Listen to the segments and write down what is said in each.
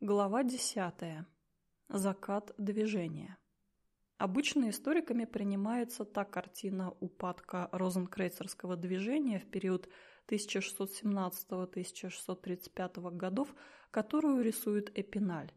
Глава 10. Закат движения. Обычно историками принимается та картина упадка розенкрейцерского движения в период 1617-1635 годов, которую рисует Эпиналь.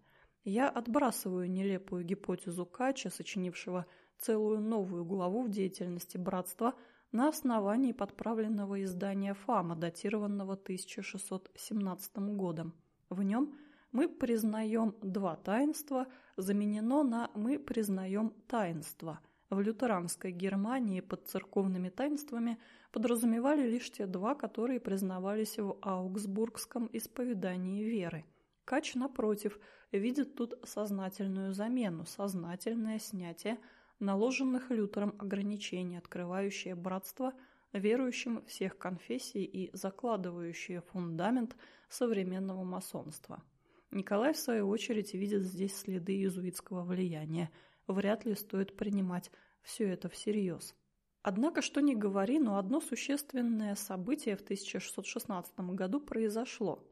Я отбрасываю нелепую гипотезу Кача, сочинившего целую новую главу в деятельности братства на основании подправленного издания Фама, датированного 1617 годом. В нем – мы признаем два таинства заменено на «мы признаем таинство». В лютеранской Германии под церковными таинствами подразумевали лишь те два, которые признавались в аугсбургском исповедании веры. Кач, напротив, видит тут сознательную замену, сознательное снятие наложенных Лютером ограничений, открывающее братство верующим всех конфессий и закладывающее фундамент современного масонства. Николай, в свою очередь, видит здесь следы иезуитского влияния. Вряд ли стоит принимать все это всерьез. Однако, что ни говори, но одно существенное событие в 1616 году произошло.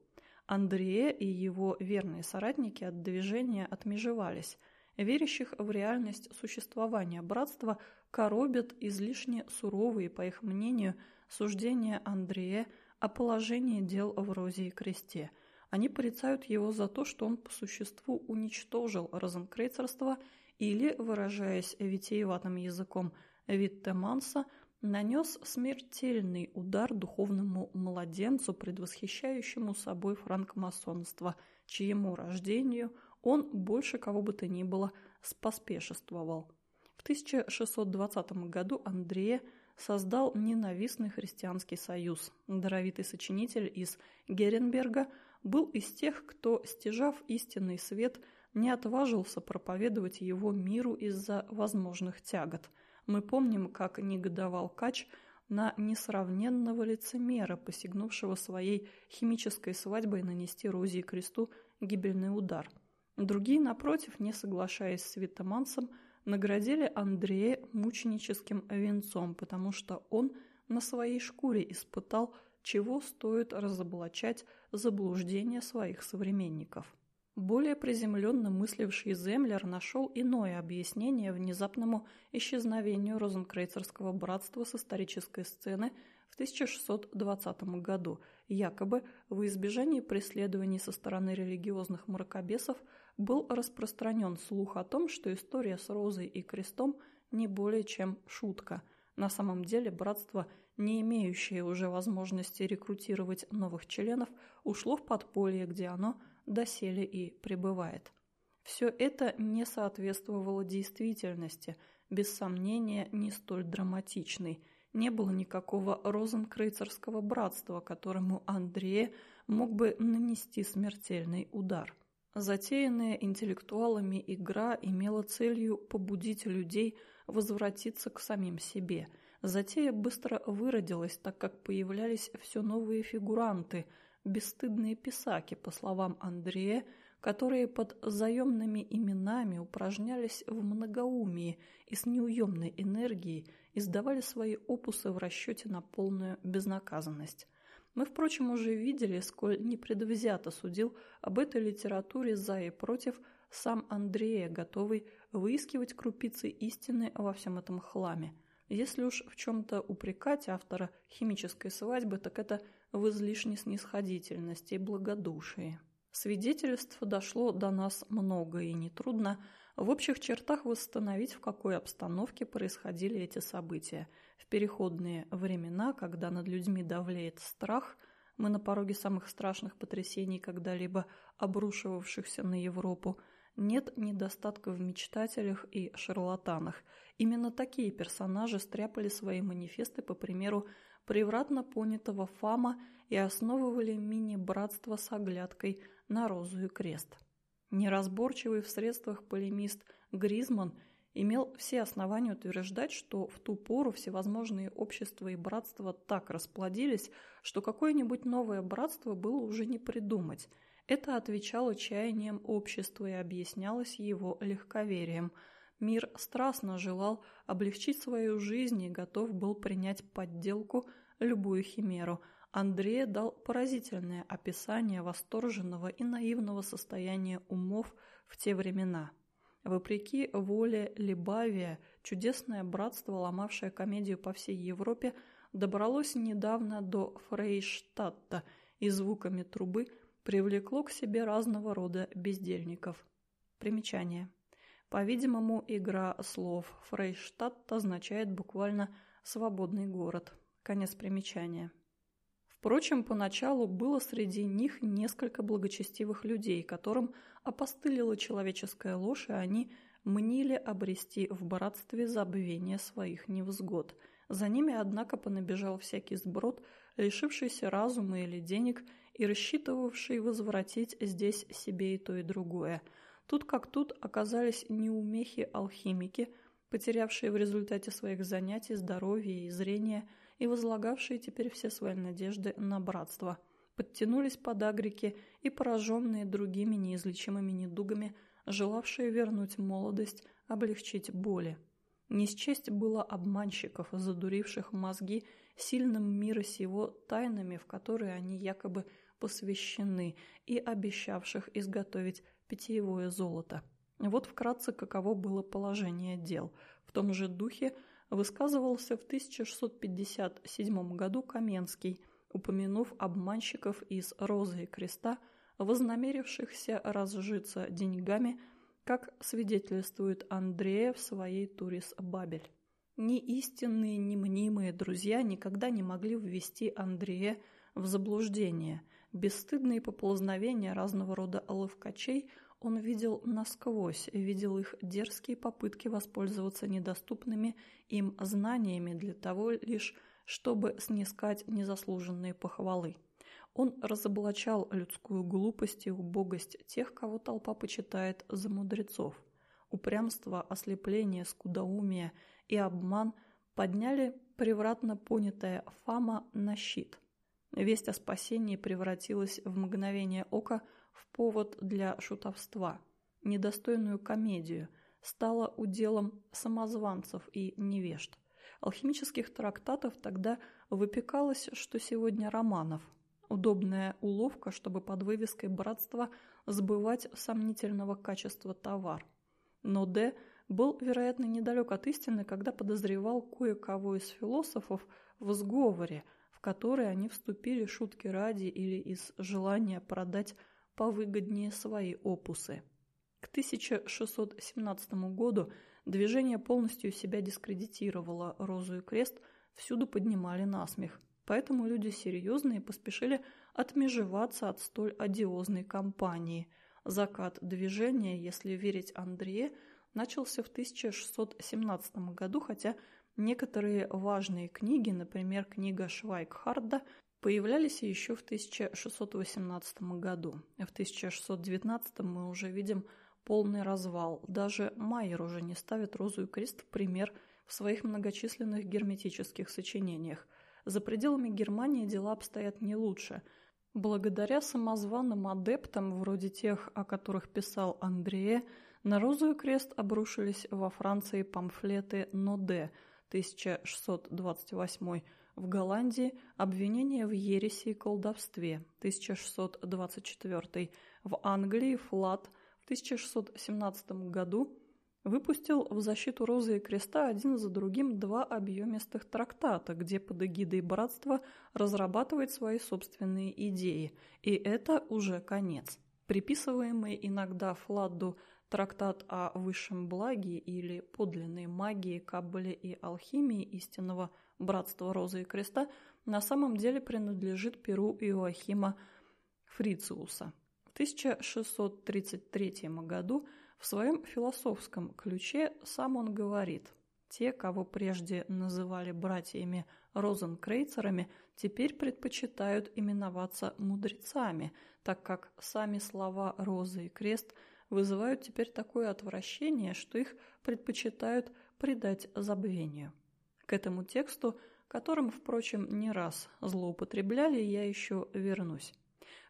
Андрея и его верные соратники от движения отмежевались. Верящих в реальность существования братства коробят излишне суровые, по их мнению, суждения Андрея о положении дел в Розе и Кресте – они порицают его за то, что он по существу уничтожил розенкрейцерство или, выражаясь витиеватым языком Виттеманса, нанес смертельный удар духовному младенцу, предвосхищающему собой франкмасонство, чьему рождению он больше кого бы то ни было споспешествовал. В 1620 году Андрея создал ненавистный христианский союз. Даровитый сочинитель из Геренберга – был из тех, кто, стяжав истинный свет, не отважился проповедовать его миру из-за возможных тягот. Мы помним, как негодовал Кач на несравненного лицемера, посягнувшего своей химической свадьбой нанести Розе и Кресту гибельный удар. Другие, напротив, не соглашаясь с Витамансом, наградили Андрея мученическим венцом, потому что он на своей шкуре испытал – чего стоит разоблачать заблуждения своих современников. Более приземленно мысливший Землер нашел иное объяснение внезапному исчезновению розенкрейцерского братства с исторической сцены в 1620 году. Якобы в избежании преследований со стороны религиозных мракобесов был распространен слух о том, что история с Розой и Крестом не более чем шутка. На самом деле братство – не имеющее уже возможности рекрутировать новых членов, ушло в подполье, где оно доселе и пребывает. Все это не соответствовало действительности, без сомнения не столь драматичной. Не было никакого розенкрейцерского братства, которому Андрея мог бы нанести смертельный удар. Затеянная интеллектуалами игра имела целью побудить людей возвратиться к самим себе – Затея быстро выродилась, так как появлялись все новые фигуранты, бесстыдные писаки, по словам Андрея, которые под заемными именами упражнялись в многоумии и с неуемной энергией издавали свои опусы в расчете на полную безнаказанность. Мы, впрочем, уже видели, сколь непредвзято судил об этой литературе за и против сам Андрея, готовый выискивать крупицы истины во всем этом хламе – если уж в чем-то упрекать автора химической свадьбы, так это в излишней снисходительности и благодушии. Свидетельств дошло до нас много и нетрудно в общих чертах восстановить, в какой обстановке происходили эти события. В переходные времена, когда над людьми давлеет страх, мы на пороге самых страшных потрясений, когда-либо обрушивавшихся на Европу, нет недостатка в мечтателях и шарлатанах. Именно такие персонажи стряпали свои манифесты по примеру превратно понятого Фама и основывали мини-братство с оглядкой на розу и крест. Неразборчивый в средствах полемист Гризман имел все основания утверждать, что в ту пору всевозможные общества и братства так расплодились, что какое-нибудь новое братство было уже не придумать – это отвечало чаяниям общества и объяснялось его легковерием. Мир страстно желал облегчить свою жизнь и готов был принять подделку любую химеру, Андрея дал поразительное описание восторженного и наивного состояния умов в те времена. Вопреки воле Либавия, чудесное братство, ломавшее комедию по всей Европе, добралось недавно до Фрейштадта и звуками трубы привлекло к себе разного рода бездельников. Примечание. По-видимому, игра слов Фрейштадт означает буквально «свободный город». Конец примечания. Впрочем, поначалу было среди них несколько благочестивых людей, которым опостылила человеческая ложь, и они мнили обрести в братстве забвение своих невзгод. За ними, однако, понабежал всякий сброд, лишившийся разума или денег и рассчитывавший возвратить здесь себе и то, и другое – Тут как тут оказались неумехи-алхимики, потерявшие в результате своих занятий здоровье и зрение и возлагавшие теперь все свои надежды на братство. Подтянулись подагрики и пораженные другими неизлечимыми недугами, желавшие вернуть молодость, облегчить боли. Не было обманщиков, задуривших мозги сильным мира сего тайнами, в которые они якобы посвящены, и обещавших изготовить питьевое золото. Вот вкратце, каково было положение дел. В том же духе высказывался в 1657 году Каменский, упомянув обманщиков из «Розы и креста», вознамерившихся разжиться деньгами, как свидетельствует Андрея в своей «Турис Бабель». Ни истинные, ни мнимые друзья никогда не могли ввести Андрея в заблуждение – Бесстыдные поползновения разного рода ловкачей он видел насквозь, видел их дерзкие попытки воспользоваться недоступными им знаниями для того лишь, чтобы снискать незаслуженные похвалы. Он разоблачал людскую глупость и убогость тех, кого толпа почитает за мудрецов. Упрямство, ослепление, скудоумие и обман подняли превратно понятая фама на щит – Весть о спасении превратилась в мгновение ока в повод для шутовства. Недостойную комедию стала уделом самозванцев и невежд. Алхимических трактатов тогда выпекалось, что сегодня романов. Удобная уловка, чтобы под вывеской братства сбывать сомнительного качества товар. Но Д. был, вероятно, недалек от истины, когда подозревал кое-кого из философов в сговоре – в который они вступили шутки ради или из желания продать повыгоднее свои опусы. К 1617 году движение полностью себя дискредитировало, Розу и Крест всюду поднимали насмех, поэтому люди серьезные поспешили отмежеваться от столь одиозной кампании. Закат движения, если верить Андрея, начался в 1617 году, хотя Некоторые важные книги, например, книга Швайкхарда, появлялись еще в 1618 году. В 1619 мы уже видим полный развал. Даже Майер уже не ставит розу и крест в пример в своих многочисленных герметических сочинениях. За пределами Германии дела обстоят не лучше. Благодаря самозваным адептам, вроде тех, о которых писал Андрея, на розу и крест обрушились во Франции памфлеты Ноде – 1628, в Голландии обвинение в ереси и колдовстве 1624, в Англии Флат в 1617 году выпустил в защиту Розы и Креста один за другим два объемистых трактата, где под эгидой братства разрабатывает свои собственные идеи, и это уже конец. Приписываемый иногда Фладду Трактат о высшем благе или подлинной магии, каббале и алхимии истинного братства Розы и Креста на самом деле принадлежит перу Иоахима Фрициуса. В 1633 году в своем философском ключе сам он говорит «Те, кого прежде называли братьями розенкрейцерами, теперь предпочитают именоваться мудрецами, так как сами слова «роза» и «крест» – вызывают теперь такое отвращение, что их предпочитают предать забвению. К этому тексту, которым, впрочем, не раз злоупотребляли, я еще вернусь.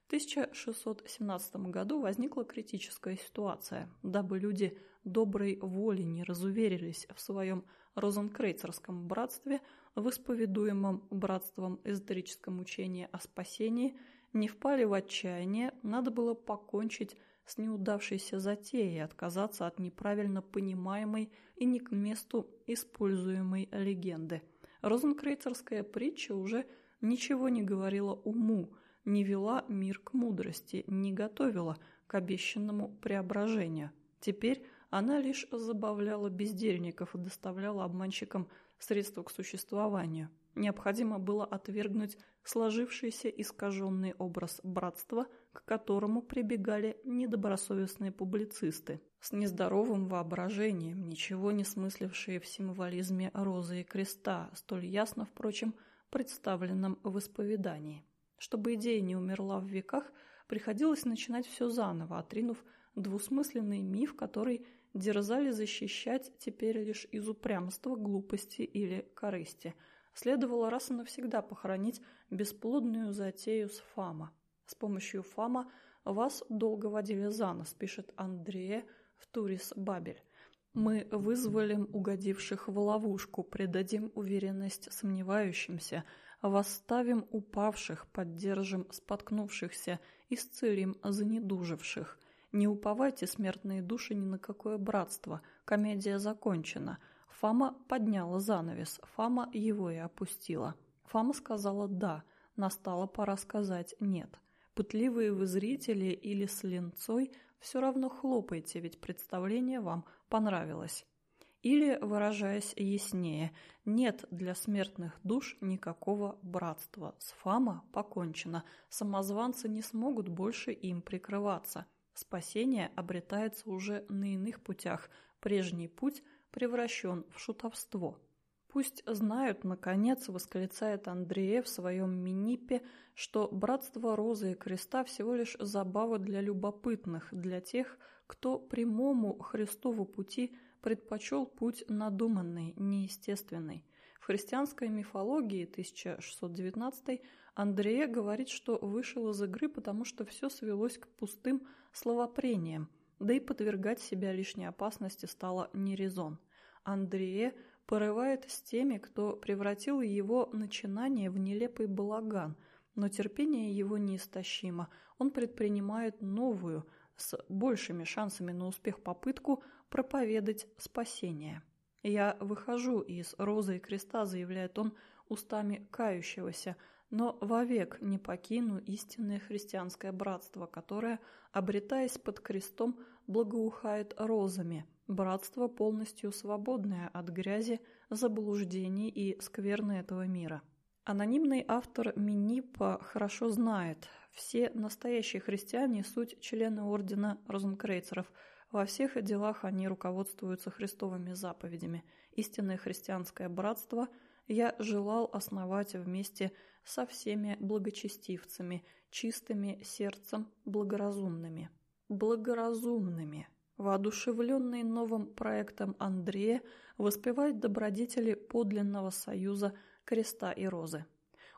В 1617 году возникла критическая ситуация. Дабы люди доброй воли не разуверились в своем розенкрейцерском братстве, в исповедуемом братством эзотерическом учении о спасении, не впали в отчаяние, надо было покончить с неудавшейся затеей отказаться от неправильно понимаемой и не к месту используемой легенды. Розенкрейцерская притча уже ничего не говорила уму, не вела мир к мудрости, не готовила к обещанному преображению. Теперь она лишь забавляла бездельников и доставляла обманщикам средства к существованию. Необходимо было отвергнуть сложившийся искаженный образ братства, к которому прибегали недобросовестные публицисты, с нездоровым воображением, ничего не смыслившие в символизме розы и креста, столь ясно, впрочем, представленном в исповедании. Чтобы идея не умерла в веках, приходилось начинать все заново, отринув двусмысленный миф, который дерзали защищать теперь лишь из упрямства, глупости или корысти. Следовало раз и навсегда похоронить бесплодную затею с Фама. С помощью Фама вас долго водили за нос, пишет Андрея в Турис Бабель. Мы вызволим угодивших в ловушку, придадим уверенность сомневающимся, восставим упавших, поддержим споткнувшихся, исцелим занедуживших – не уповайте, смертные души, ни на какое братство. Комедия закончена. Фама подняла занавес. Фама его и опустила. Фама сказала «да». Настала пора сказать «нет». Пытливые вы зрители или с ленцой все равно хлопайте, ведь представление вам понравилось. Или, выражаясь яснее, нет для смертных душ никакого братства. С Фама покончено. Самозванцы не смогут больше им прикрываться – Спасение обретается уже на иных путях, прежний путь превращен в шутовство. Пусть знают, наконец, восклицает Андреев в своем минипе, что братство Розы и Креста всего лишь забава для любопытных, для тех, кто прямому Христову пути предпочел путь надуманный, неестественный. В христианской мифологии 1619 Андрея говорит, что вышел из игры, потому что все свелось к пустым словопрением, да и подвергать себя лишней опасности стало не резон. Андрея порывает с теми, кто превратил его начинание в нелепый балаган, но терпение его неистощимо. Он предпринимает новую, с большими шансами на успех попытку проповедать спасение. «Я выхожу из розы и креста», — заявляет он устами кающегося, но вовек не покину истинное христианское братство, которое, обретаясь под крестом, благоухает розами, братство полностью свободное от грязи, заблуждений и скверны этого мира. Анонимный автор Минипа хорошо знает, все настоящие христиане – суть члены ордена розенкрейцеров. Во всех делах они руководствуются христовыми заповедями. Истинное христианское братство я желал основать вместе со всеми благочестивцами, чистыми сердцем, благоразумными. Благоразумными. Воодушевленный новым проектом Андрея воспевает добродетели подлинного союза креста и розы.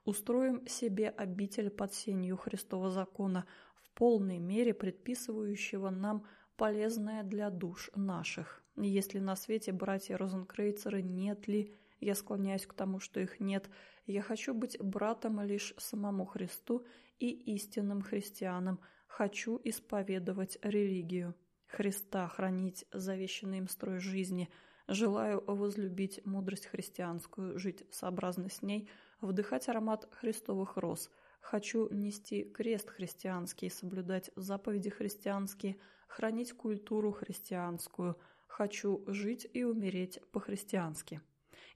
Устроим себе обитель под сенью Христова закона, в полной мере предписывающего нам полезное для душ наших. Если на свете братья Розенкрейцеры нет ли, я склоняюсь к тому, что их нет – я хочу быть братом лишь самому Христу и истинным христианам. Хочу исповедовать религию. Христа хранить завещанный им строй жизни. Желаю возлюбить мудрость христианскую, жить сообразно с ней, вдыхать аромат христовых роз. Хочу нести крест христианский, соблюдать заповеди христианские, хранить культуру христианскую. Хочу жить и умереть по-христиански.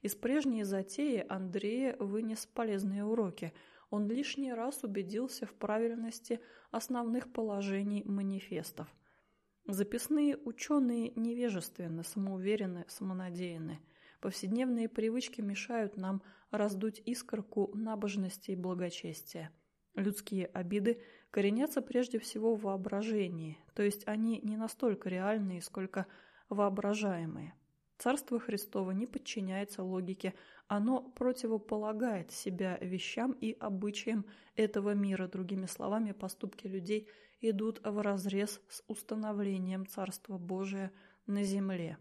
Из прежней затеи Андрея вынес полезные уроки. Он лишний раз убедился в правильности основных положений манифестов. Записные ученые невежественны, самоуверены, самонадеянны. Повседневные привычки мешают нам раздуть искорку набожности и благочестия. Людские обиды коренятся прежде всего в воображении, то есть они не настолько реальные, сколько воображаемые. Царство Христово не подчиняется логике, оно противополагает себя вещам и обычаям этого мира. Другими словами, поступки людей идут вразрез с установлением Царства Божия на земле.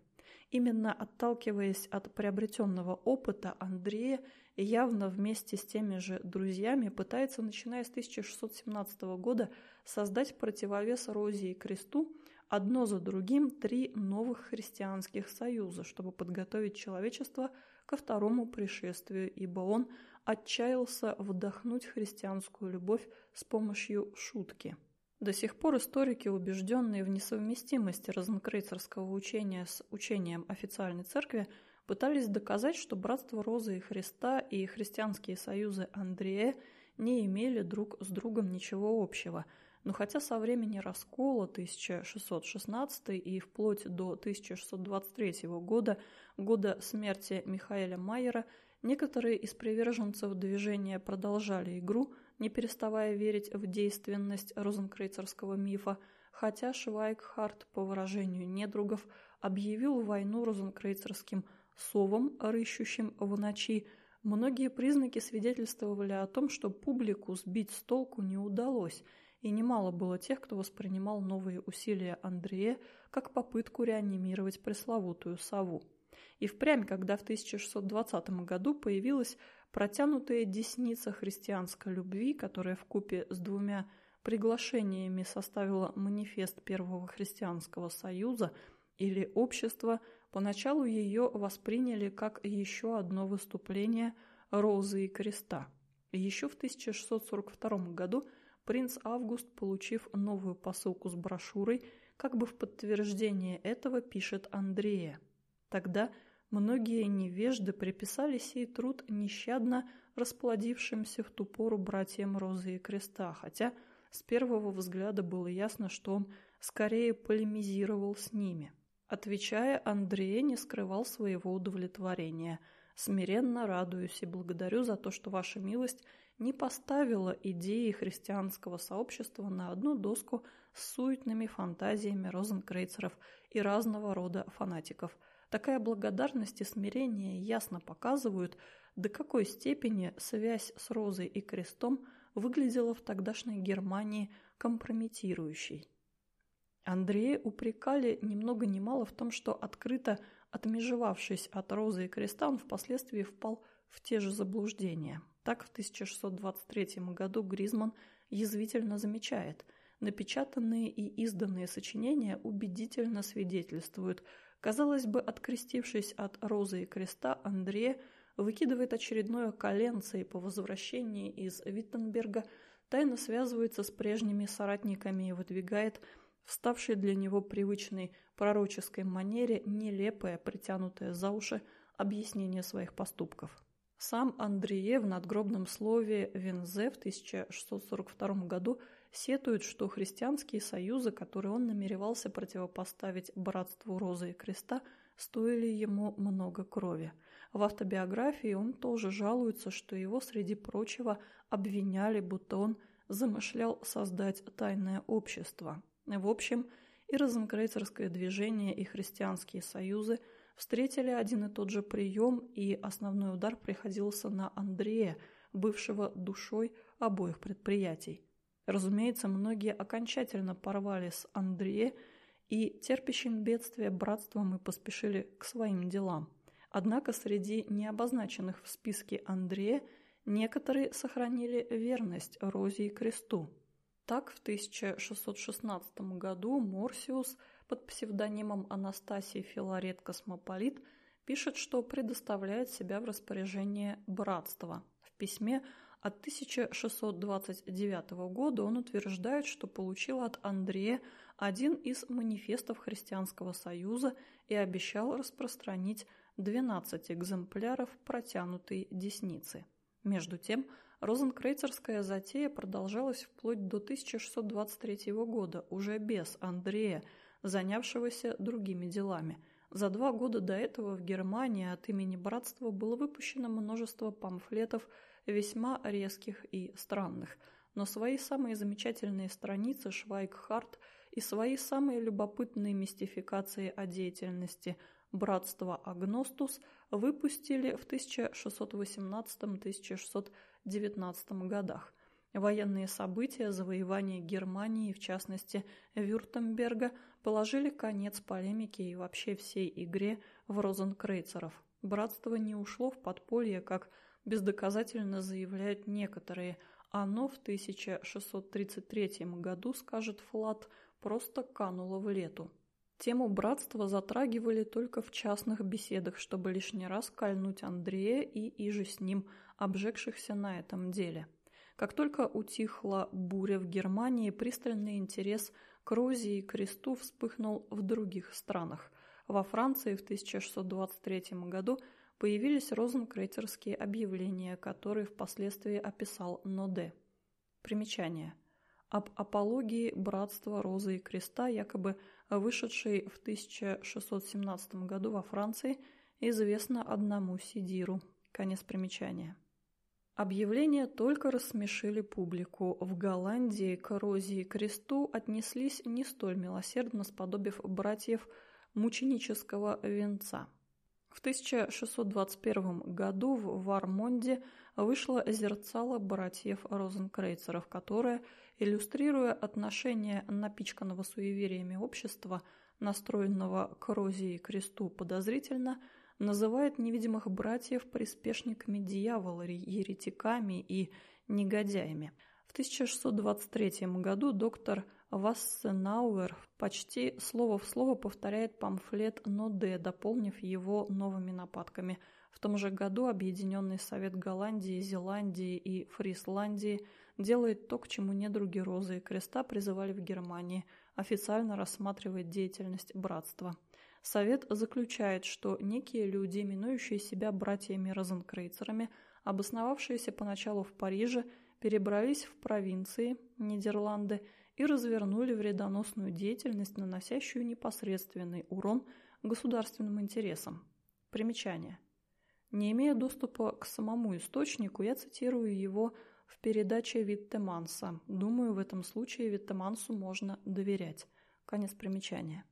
Именно отталкиваясь от приобретенного опыта, Андрея явно вместе с теми же друзьями пытается, начиная с 1617 года, создать противовес Розе и Кресту, одно за другим три новых христианских союза, чтобы подготовить человечество ко второму пришествию, ибо он отчаялся вдохнуть христианскую любовь с помощью шутки. До сих пор историки, убежденные в несовместимости розенкрейцерского учения с учением официальной церкви, пытались доказать, что братство Розы и Христа и христианские союзы Андрея не имели друг с другом ничего общего. Но хотя со времени раскола 1616 и вплоть до 1623 года, года смерти Михаэля Майера, некоторые из приверженцев движения продолжали игру, не переставая верить в действенность розенкрейцерского мифа, хотя Швайкхарт, по выражению недругов, объявил войну розенкрейцерским совам, рыщущим в ночи, многие признаки свидетельствовали о том, что публику сбить с толку не удалось, и немало было тех, кто воспринимал новые усилия Андрея как попытку реанимировать пресловутую сову. И впрямь, когда в 1620 году появилась протянутая десница христианской любви, которая в купе с двумя приглашениями составила манифест Первого христианского союза или общества – Поначалу ее восприняли как еще одно выступление Розы и Креста. Еще в 1642 году принц Август, получив новую посылку с брошюрой, как бы в подтверждение этого пишет Андрея. Тогда многие невежды приписали сей труд нещадно расплодившимся в ту пору братьям Розы и Креста, хотя с первого взгляда было ясно, что он скорее полемизировал с ними. Отвечая, Андрей не скрывал своего удовлетворения. «Смиренно радуюсь и благодарю за то, что ваша милость не поставила идеи христианского сообщества на одну доску с суетными фантазиями розенкрейцеров и разного рода фанатиков. Такая благодарность и смирение ясно показывают, до какой степени связь с Розой и Крестом выглядела в тогдашней Германии компрометирующей. Андрея упрекали ни много ни мало в том, что открыто отмежевавшись от розы и креста, он впоследствии впал в те же заблуждения. Так в 1623 году Гризман язвительно замечает – напечатанные и изданные сочинения убедительно свидетельствуют. Казалось бы, открестившись от розы и креста, Андрея выкидывает очередное коленце и по возвращении из Виттенберга тайно связывается с прежними соратниками и выдвигает – вставшей для него привычной пророческой манере нелепое, притянутое за уши объяснение своих поступков. Сам Андрие в надгробном слове Вензе в 1642 году сетует, что христианские союзы, которые он намеревался противопоставить братству Розы и Креста, стоили ему много крови. В автобиографии он тоже жалуется, что его, среди прочего, обвиняли, будто он замышлял создать тайное общество, в общем, и розенкрейцерское движение, и христианские союзы встретили один и тот же прием, и основной удар приходился на Андрея, бывшего душой обоих предприятий. Разумеется, многие окончательно порвали с Андрея и терпящим бедствие братством и поспешили к своим делам. Однако среди необозначенных в списке Андрея некоторые сохранили верность Розе и Кресту. Так, в 1616 году Морсиус под псевдонимом Анастасии Филарет Космополит пишет, что предоставляет себя в распоряжение братства. В письме от 1629 года он утверждает, что получил от Андрея один из манифестов Христианского союза и обещал распространить 12 экземпляров протянутой десницы. Между тем, Розенкрейцерская затея продолжалась вплоть до 1623 года, уже без Андрея, занявшегося другими делами. За два года до этого в Германии от имени братства было выпущено множество памфлетов весьма резких и странных, но свои самые замечательные страницы Швайкхарт и свои самые любопытные мистификации о деятельности братства Агностус выпустили в 1618-1619 XIX годах. Военные события, завоевание Германии, в частности Вюртемберга, положили конец полемике и вообще всей игре в розенкрейцеров. Братство не ушло в подполье, как бездоказательно заявляют некоторые. Оно в 1633 году, скажет Флат, просто кануло в лету. Тему братства затрагивали только в частных беседах, чтобы лишний раз кольнуть Андрея и иже с ним обжегшихся на этом деле. Как только утихла буря в Германии, пристальный интерес к Розе и кресту вспыхнул в других странах. Во Франции в 1623 году появились розенкрейтерские объявления, которые впоследствии описал Ноде. Примечание. Об апологии братства Розы и Креста, якобы вышедшей в 1617 году во Франции, известно одному Сидиру. Конец примечания. Объявления только рассмешили публику. В Голландии к Розе и Кресту отнеслись не столь милосердно, сподобив братьев мученического венца. В 1621 году в Вармонде вышло зерцало братьев Розенкрейцеров, которое, иллюстрируя отношение напичканного суевериями общества, настроенного к Розе и Кресту подозрительно, называет невидимых братьев приспешниками дьявола, еретиками и негодяями. В 1623 году доктор Вассенауэр почти слово в слово повторяет памфлет Ноде, дополнив его новыми нападками. В том же году Объединенный Совет Голландии, Зеландии и Фрисландии делает то, к чему недруги Розы и Креста призывали в Германии, официально рассматривает деятельность братства. Совет заключает, что некие люди, именующие себя братьями-розенкрейцерами, обосновавшиеся поначалу в Париже, перебрались в провинции Нидерланды и развернули вредоносную деятельность, наносящую непосредственный урон государственным интересам. Примечание. Не имея доступа к самому источнику, я цитирую его в передаче Виттеманса. Думаю, в этом случае Виттемансу можно доверять. Конец примечания.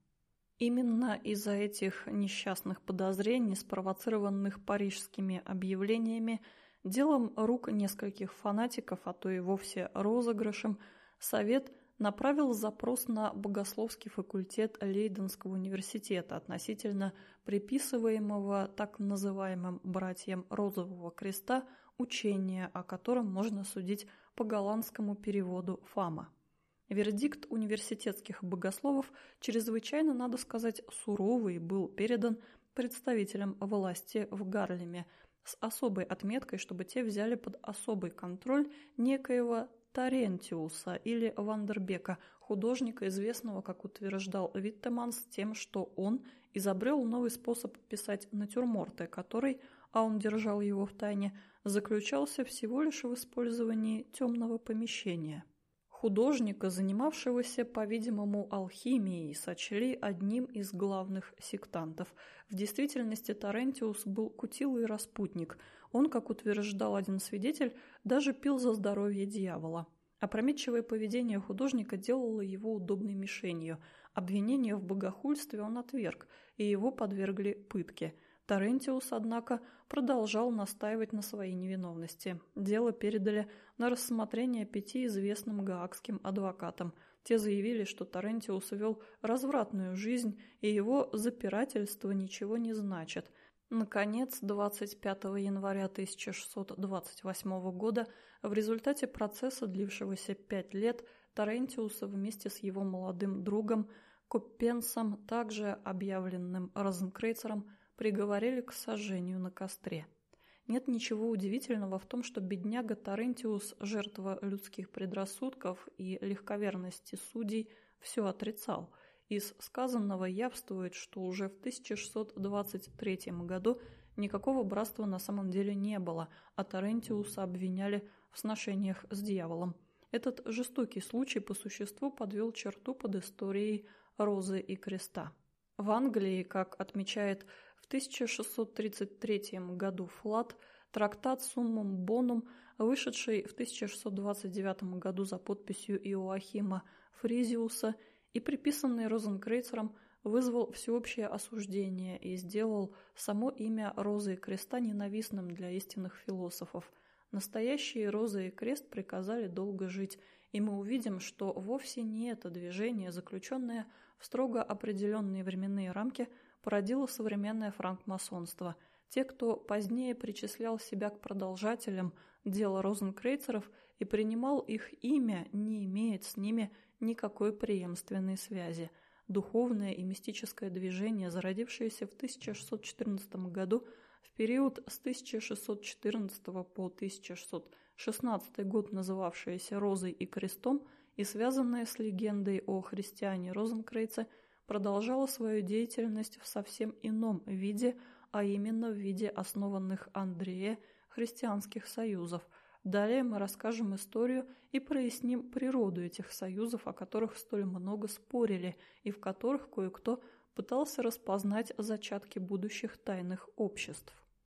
Именно из-за этих несчастных подозрений, спровоцированных парижскими объявлениями, делом рук нескольких фанатиков, а то и вовсе розыгрышем, Совет направил запрос на богословский факультет Лейденского университета относительно приписываемого так называемым братьям Розового Креста учения, о котором можно судить по голландскому переводу Фама. Вердикт университетских богословов чрезвычайно, надо сказать, суровый был передан представителям власти в Гарлеме с особой отметкой, чтобы те взяли под особый контроль некоего Тарентиуса или Вандербека, художника, известного, как утверждал Виттеманс, тем, что он изобрел новый способ писать натюрморты, который, а он держал его в тайне, заключался всего лишь в использовании темного помещения – художника, занимавшегося, по-видимому, алхимией, сочли одним из главных сектантов. В действительности Тарентиус был кутилый распутник. Он, как утверждал один свидетель, даже пил за здоровье дьявола. Опрометчивое поведение художника делало его удобной мишенью. Обвинение в богохульстве он отверг, и его подвергли пытке – Тарентиус, однако, продолжал настаивать на своей невиновности. Дело передали на рассмотрение пяти известным гаагским адвокатам. Те заявили, что Тарентиус вел развратную жизнь, и его запирательство ничего не значит. Наконец, 25 января 1628 года в результате процесса, длившегося пять лет, Тарентиуса вместе с его молодым другом Куппенсом, также объявленным Розенкрейцером, приговорили к сожжению на костре. Нет ничего удивительного в том, что бедняга Тарентиус, жертва людских предрассудков и легковерности судей, все отрицал. Из сказанного явствует, что уже в 1623 году никакого братства на самом деле не было, а Тарентиуса обвиняли в сношениях с дьяволом. Этот жестокий случай по существу подвел черту под историей Розы и Креста. В Англии, как отмечает в 1633 году Флат, трактат «Суммум бонум», вышедший в 1629 году за подписью Иоахима Фризиуса и приписанный Розенкрейцером, вызвал всеобщее осуждение и сделал само имя Розы и Креста ненавистным для истинных философов. Настоящие Роза и Крест приказали долго жить, и мы увидим, что вовсе не это движение, заключенное в строго определенные временные рамки породило современное франкмасонство. Те, кто позднее причислял себя к продолжателям дела розенкрейцеров и принимал их имя, не имеет с ними никакой преемственной связи. Духовное и мистическое движение, зародившееся в 1614 году, в период с 1614 по 1616 год называвшееся «Розой и крестом», и связанное с легендой о христиане Розенкрейце, продолжало свою деятельность в совсем ином виде, а именно в виде основанных Андрея христианских союзов – Далее мы расскажем историю и проясним природу этих союзов, о которых столь много спорили и в которых кое-кто пытался распознать зачатки будущих тайных обществ.